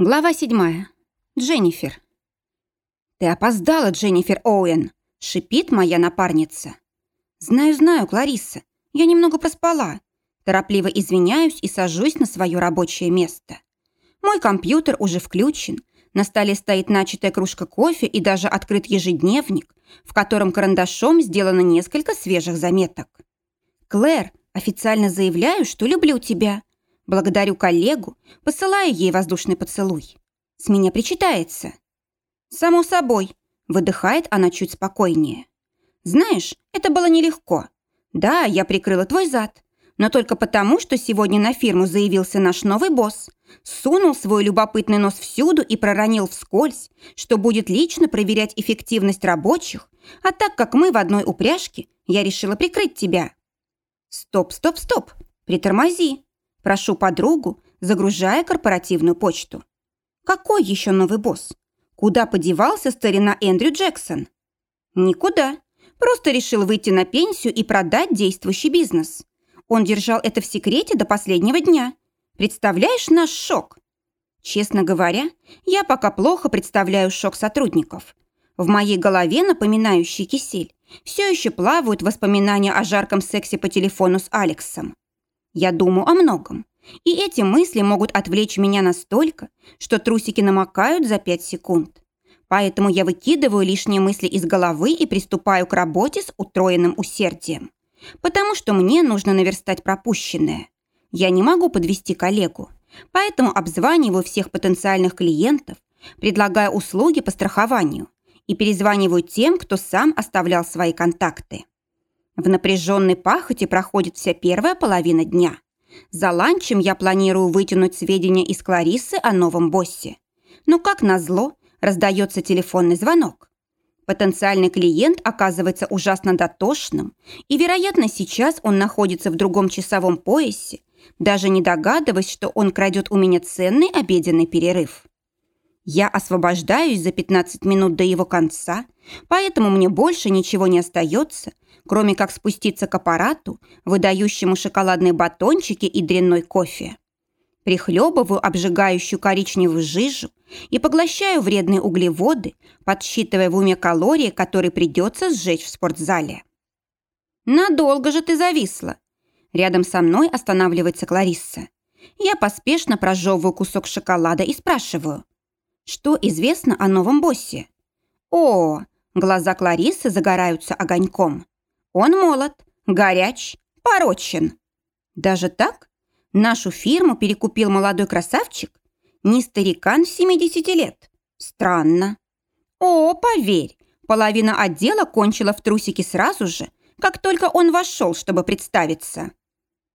Глава седьмая. Дженнифер. «Ты опоздала, Дженнифер Оуэн!» — шипит моя напарница. «Знаю, знаю, Клариса. Я немного проспала». Торопливо извиняюсь и сажусь на свое рабочее место. Мой компьютер уже включен. На столе стоит начатая кружка кофе и даже открыт ежедневник, в котором карандашом сделано несколько свежих заметок. «Клэр, официально заявляю, что люблю тебя. Благодарю коллегу, посылая ей воздушный поцелуй. С меня причитается. «Само собой», — выдыхает она чуть спокойнее. «Знаешь, это было нелегко. Да, я прикрыла твой зад, но только потому, что сегодня на фирму заявился наш новый босс. Сунул свой любопытный нос всюду и проронил вскользь, что будет лично проверять эффективность рабочих, а так как мы в одной упряжке, я решила прикрыть тебя». «Стоп, стоп, стоп! Притормози!» Прошу подругу, загружая корпоративную почту. Какой еще новый босс? Куда подевался старина Эндрю Джексон? Никуда. Просто решил выйти на пенсию и продать действующий бизнес. Он держал это в секрете до последнего дня. Представляешь наш шок? Честно говоря, я пока плохо представляю шок сотрудников. В моей голове, напоминающий кисель, все еще плавают воспоминания о жарком сексе по телефону с Алексом. Я думаю о многом. И эти мысли могут отвлечь меня настолько, что трусики намокают за пять секунд. Поэтому я выкидываю лишние мысли из головы и приступаю к работе с утроенным усердием. Потому что мне нужно наверстать пропущенное. Я не могу подвести коллегу, поэтому обзваниваю всех потенциальных клиентов, предлагаю услуги по страхованию и перезваниваю тем, кто сам оставлял свои контакты. В напряженной пахоте проходит вся первая половина дня. За ланчем я планирую вытянуть сведения из Кларисы о новом боссе. Но, как назло, раздается телефонный звонок. Потенциальный клиент оказывается ужасно дотошным, и, вероятно, сейчас он находится в другом часовом поясе, даже не догадываясь, что он крадет у меня ценный обеденный перерыв. Я освобождаюсь за 15 минут до его конца, поэтому мне больше ничего не остается, кроме как спуститься к аппарату, выдающему шоколадные батончики и дрянной кофе. Прихлебываю обжигающую коричневую жижу и поглощаю вредные углеводы, подсчитывая в уме калории, которые придется сжечь в спортзале. «Надолго же ты зависла!» Рядом со мной останавливается Кларисса. Я поспешно прожевываю кусок шоколада и спрашиваю. Что известно о новом боссе? О, глаза Кларисы загораются огоньком. Он молод, горяч, порочен. Даже так? Нашу фирму перекупил молодой красавчик? Не старикан 70 лет? Странно. О, поверь, половина отдела кончила в трусики сразу же, как только он вошел, чтобы представиться.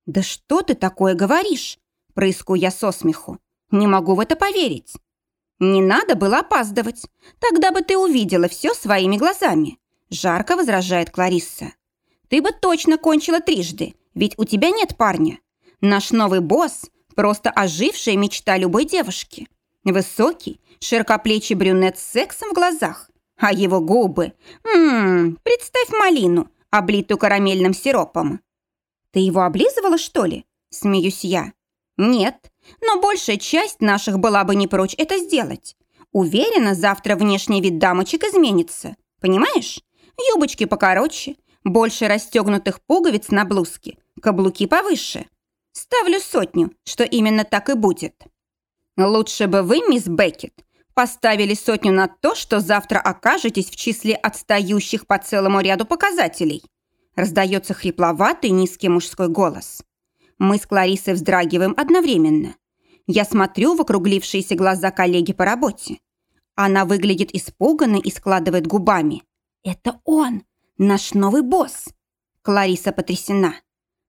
«Да что ты такое говоришь?» – прыску я со смеху. «Не могу в это поверить. «Не надо было опаздывать. Тогда бы ты увидела все своими глазами», – жарко возражает Кларисса. «Ты бы точно кончила трижды, ведь у тебя нет парня. Наш новый босс – просто ожившая мечта любой девушки. Высокий, широкоплечий брюнет с сексом в глазах. А его губы... Ммм, представь малину, облитую карамельным сиропом». «Ты его облизывала, что ли?» – смеюсь я. «Нет, но большая часть наших была бы не прочь это сделать. Уверена, завтра внешний вид дамочек изменится. Понимаешь? Юбочки покороче, больше расстегнутых пуговиц на блузке, каблуки повыше. Ставлю сотню, что именно так и будет. Лучше бы вы, мисс Беккет, поставили сотню на то, что завтра окажетесь в числе отстающих по целому ряду показателей. Раздается хрипловатый низкий мужской голос. Мы с Кларисой вздрагиваем одновременно. Я смотрю в округлившиеся глаза коллеги по работе. Она выглядит испуганной и складывает губами. «Это он! Наш новый босс!» Клариса потрясена.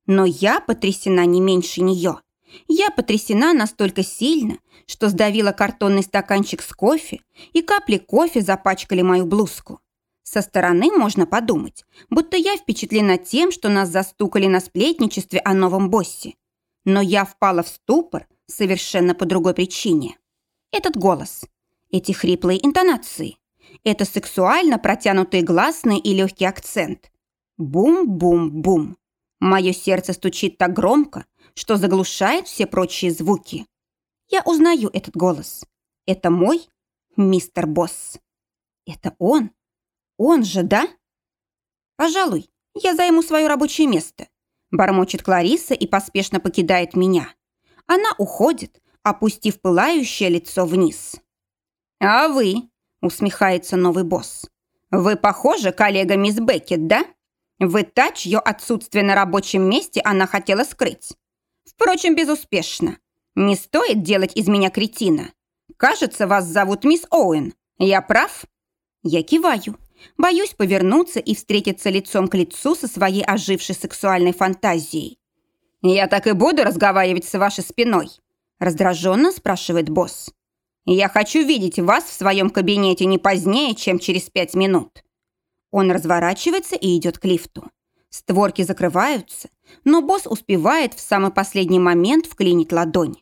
Но я потрясена не меньше нее. Я потрясена настолько сильно, что сдавила картонный стаканчик с кофе, и капли кофе запачкали мою блузку. Со стороны можно подумать, будто я впечатлена тем, что нас застукали на сплетничестве о новом боссе. Но я впала в ступор совершенно по другой причине. Этот голос, эти хриплые интонации, это сексуально протянутые гласные и легкий акцент. Бум-бум-бум. Мое сердце стучит так громко, что заглушает все прочие звуки. Я узнаю этот голос. Это мой мистер Босс. Это он? Он же, да? Пожалуй, я займу свое рабочее место. Бормочет Клариса и поспешно покидает меня. Она уходит, опустив пылающее лицо вниз. «А вы?» – усмехается новый босс. «Вы похожи, коллега мисс Беккет, да? Вы та, чье отсутствие на рабочем месте она хотела скрыть. Впрочем, безуспешно. Не стоит делать из меня кретина. Кажется, вас зовут мисс Оуэн. Я прав?» Я киваю. Боюсь повернуться и встретиться лицом к лицу со своей ожившей сексуальной фантазией. «Я так и буду разговаривать с вашей спиной?» Раздраженно спрашивает босс. «Я хочу видеть вас в своем кабинете не позднее, чем через пять минут». Он разворачивается и идет к лифту. Створки закрываются, но босс успевает в самый последний момент вклинить ладонь.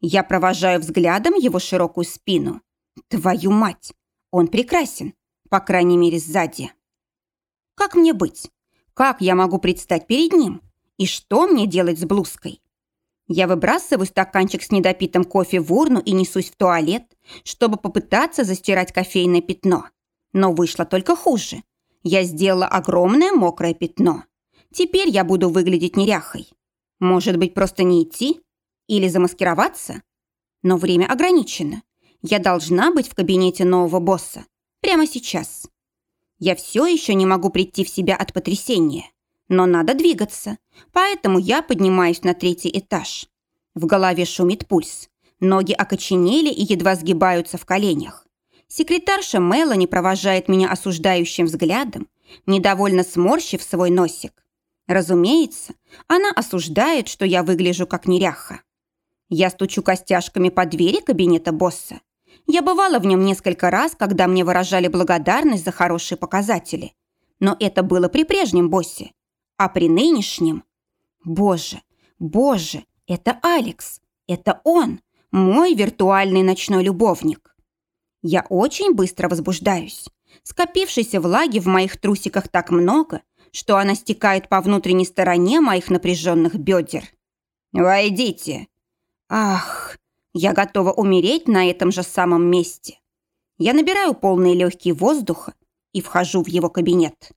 Я провожаю взглядом его широкую спину. Твою мать! Он прекрасен, по крайней мере, сзади. Как мне быть? Как я могу предстать перед ним? И что мне делать с блузкой? Я выбрасываю стаканчик с недопитым кофе в урну и несусь в туалет, чтобы попытаться застирать кофейное пятно. Но вышло только хуже. Я сделала огромное мокрое пятно. Теперь я буду выглядеть неряхой. Может быть, просто не идти? Или замаскироваться? Но время ограничено. Я должна быть в кабинете нового босса. Прямо сейчас. Я все еще не могу прийти в себя от потрясения. Но надо двигаться. Поэтому я поднимаюсь на третий этаж. В голове шумит пульс. Ноги окоченели и едва сгибаются в коленях. Секретарша Мелани провожает меня осуждающим взглядом, недовольно сморщив свой носик. Разумеется, она осуждает, что я выгляжу как неряха. Я стучу костяшками по двери кабинета босса. Я бывала в нем несколько раз, когда мне выражали благодарность за хорошие показатели. Но это было при прежнем боссе. А при нынешнем... Боже, боже, это Алекс. Это он, мой виртуальный ночной любовник. Я очень быстро возбуждаюсь. Скопившейся влаги в моих трусиках так много, что она стекает по внутренней стороне моих напряженных бедер. «Войдите!» Ах, я готова умереть на этом же самом месте. Я набираю полные легкие воздуха и вхожу в его кабинет.